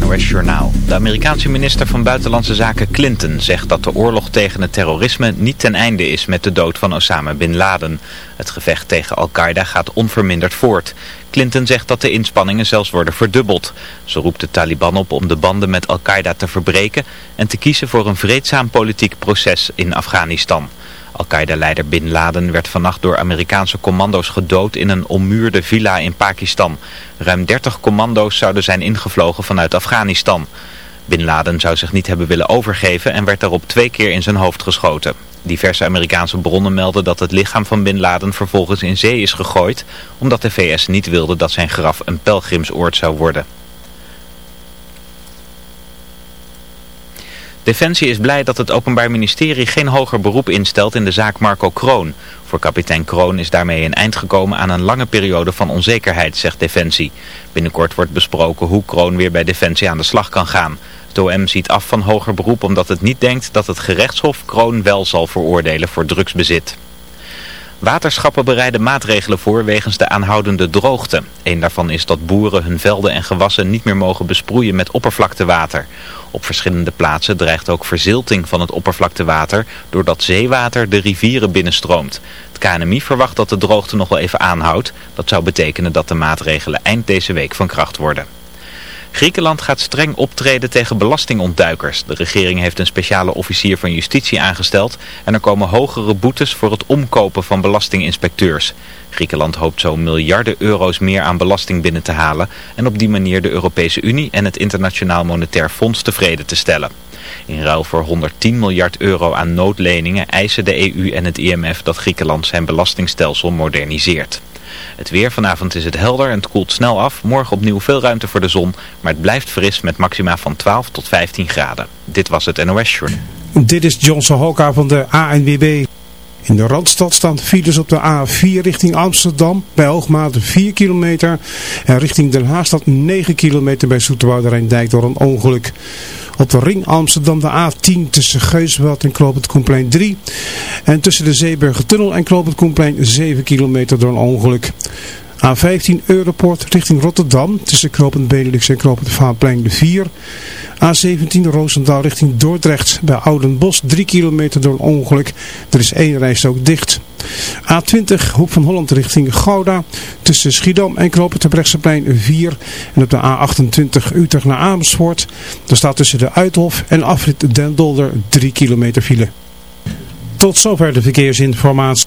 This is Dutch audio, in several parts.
NOS Journaal. De Amerikaanse minister van Buitenlandse Zaken Clinton zegt dat de oorlog tegen het terrorisme niet ten einde is met de dood van Osama Bin Laden. Het gevecht tegen Al-Qaeda gaat onverminderd voort. Clinton zegt dat de inspanningen zelfs worden verdubbeld. Ze roept de Taliban op om de banden met Al-Qaeda te verbreken en te kiezen voor een vreedzaam politiek proces in Afghanistan. Al-Qaeda-leider Bin Laden werd vannacht door Amerikaanse commando's gedood in een ommuurde villa in Pakistan. Ruim 30 commando's zouden zijn ingevlogen vanuit Afghanistan. Bin Laden zou zich niet hebben willen overgeven en werd daarop twee keer in zijn hoofd geschoten. Diverse Amerikaanse bronnen melden dat het lichaam van Bin Laden vervolgens in zee is gegooid, omdat de VS niet wilde dat zijn graf een pelgrimsoord zou worden. Defensie is blij dat het Openbaar Ministerie geen hoger beroep instelt in de zaak Marco Kroon. Voor kapitein Kroon is daarmee een eind gekomen aan een lange periode van onzekerheid, zegt Defensie. Binnenkort wordt besproken hoe Kroon weer bij Defensie aan de slag kan gaan. Het OM ziet af van hoger beroep omdat het niet denkt dat het gerechtshof Kroon wel zal veroordelen voor drugsbezit. Waterschappen bereiden maatregelen voor wegens de aanhoudende droogte. Een daarvan is dat boeren hun velden en gewassen niet meer mogen besproeien met oppervlaktewater. Op verschillende plaatsen dreigt ook verzilting van het oppervlaktewater doordat zeewater de rivieren binnenstroomt. Het KNMI verwacht dat de droogte nog wel even aanhoudt. Dat zou betekenen dat de maatregelen eind deze week van kracht worden. Griekenland gaat streng optreden tegen belastingontduikers. De regering heeft een speciale officier van justitie aangesteld en er komen hogere boetes voor het omkopen van belastinginspecteurs. Griekenland hoopt zo miljarden euro's meer aan belasting binnen te halen en op die manier de Europese Unie en het Internationaal Monetair Fonds tevreden te stellen. In ruil voor 110 miljard euro aan noodleningen eisen de EU en het IMF dat Griekenland zijn belastingstelsel moderniseert. Het weer vanavond is het helder en het koelt snel af. Morgen opnieuw veel ruimte voor de zon, maar het blijft fris met maxima van 12 tot 15 graden. Dit was het NOS Short. Dit is Johnson Hoka van de ANWB. In de Randstad staan files op de A4 richting Amsterdam bij hoogmate 4 kilometer. En richting Den Haag staat 9 kilometer bij Zoeterwoude Dijk door een ongeluk. Op de ring Amsterdam de A10 tussen Geusveld en Kloop het 3. En tussen de Zeeburgertunnel en Kloop het 7 kilometer door een ongeluk. A15 Europort richting Rotterdam tussen Knopend Benelux en Knopend Vaanplein de 4. A17 Roosendaal richting Dordrecht bij Oudenbos 3 kilometer door een ongeluk. Er is één reis ook dicht. A20 Hoek van Holland richting Gouda tussen Schiedam en Knopend Brechtseplein 4. En op de A28 Utrecht naar Amersfoort. Daar staat tussen de Uithof en afrit Den Dolder 3 kilometer file. Tot zover de verkeersinformatie.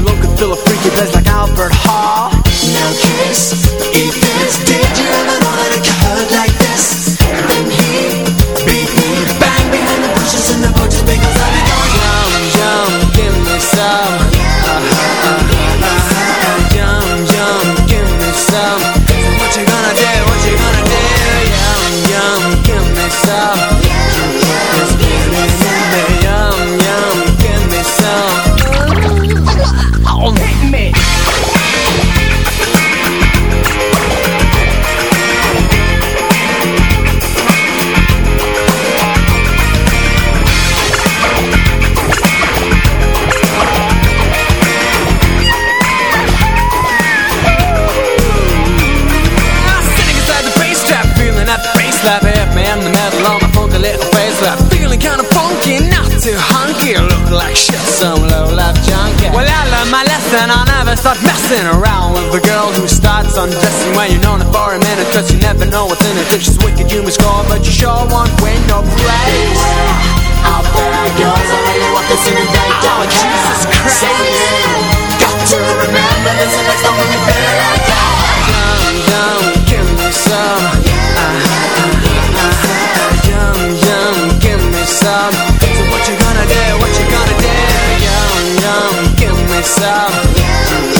and local feel never start messing around with a girl who starts undressing when you're known her for a minute. Cause you never know what's in it. If she's wicked, you must score, but you sure won't win no place I'll put out yours, I really want this in a day. Oh, Jesus Christ. Got to remember this, and that's the only thing I got. myself.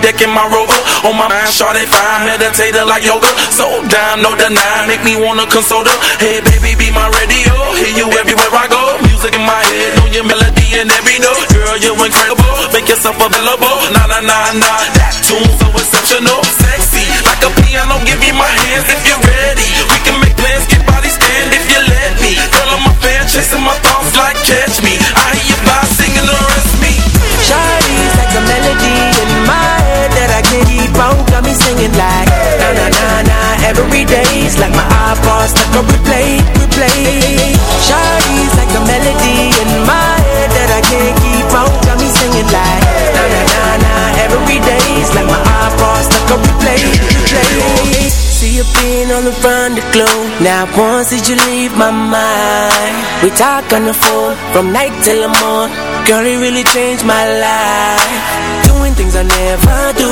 Deck in my rover On my mind, shawty fine, meditator like yoga So down, no deny, make me wanna console her Hey baby, be my radio Hear you everywhere I go Music in my head, know your melody and every note. girl, you incredible. Make yourself available. Nah, nah, nah, nah. That tune so exceptional. Sexy, like a piano. Give me my hands if you're ready. We can make plans, get bodies stand if you let me. Girl, I'm a fan, chasing my thoughts like catch me. Every day's like my iPod stuck on replay, replay. Shawty's like a melody in my head that I can't keep out. Got me singing like na na na na every day's like my iPod stuck on replay, replay. See you being around the globe. Now once did you leave my mind? We talk on the phone from night till the morning. Girl, it really changed my life. Doing things I never do.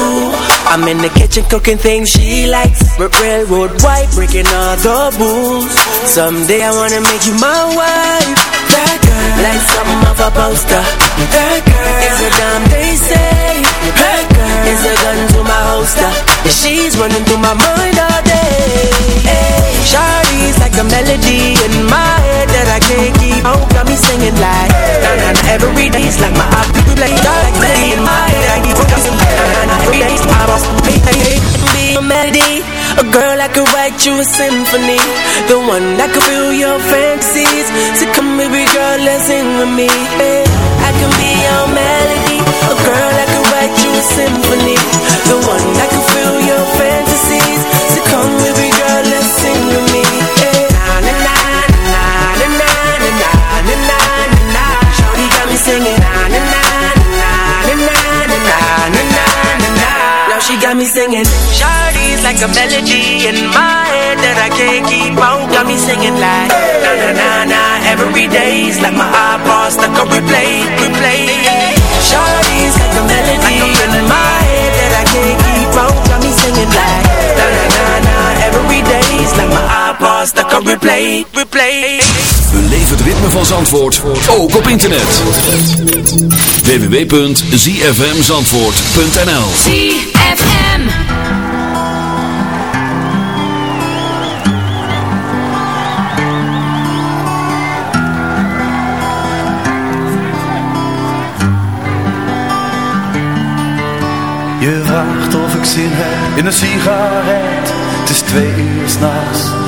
I'm in the kitchen cooking things she likes. Railroad white, breaking all the rules. Someday I wanna make you my wife. That girl, like something off a poster. That girl is a damn they say. That girl is a gun to my holster. She's running through my mind all. Hey, Shawty's like a melody in my head that I can't keep on. Got me singing like na na na every day's like my iPod play. Like melody in my head, I keep on na na na every day's my boss. Hey, be a melody, a girl that could write you a symphony, the one that could fill your fantasies. So come, baby girl, let's sing with me. Hey, I can be your melody, a girl that could write you a symphony, the one that could fill your fantasies. So come, me singing. Like a melody in my head that I can't keep on. Got me singing like na na na na every day's like my iPod stuck on replay, replay. Shawty's like a melody in my head that I can't keep on. Got me singing like na na na na every day's like my iPod stuck on replay, replay. Beleef het ritme van Zandvoort, ook op internet. www.zfmzandvoort.nl ZFM. Je vraagt of ik zin heb in een sigaret Het is twee uur s'nachts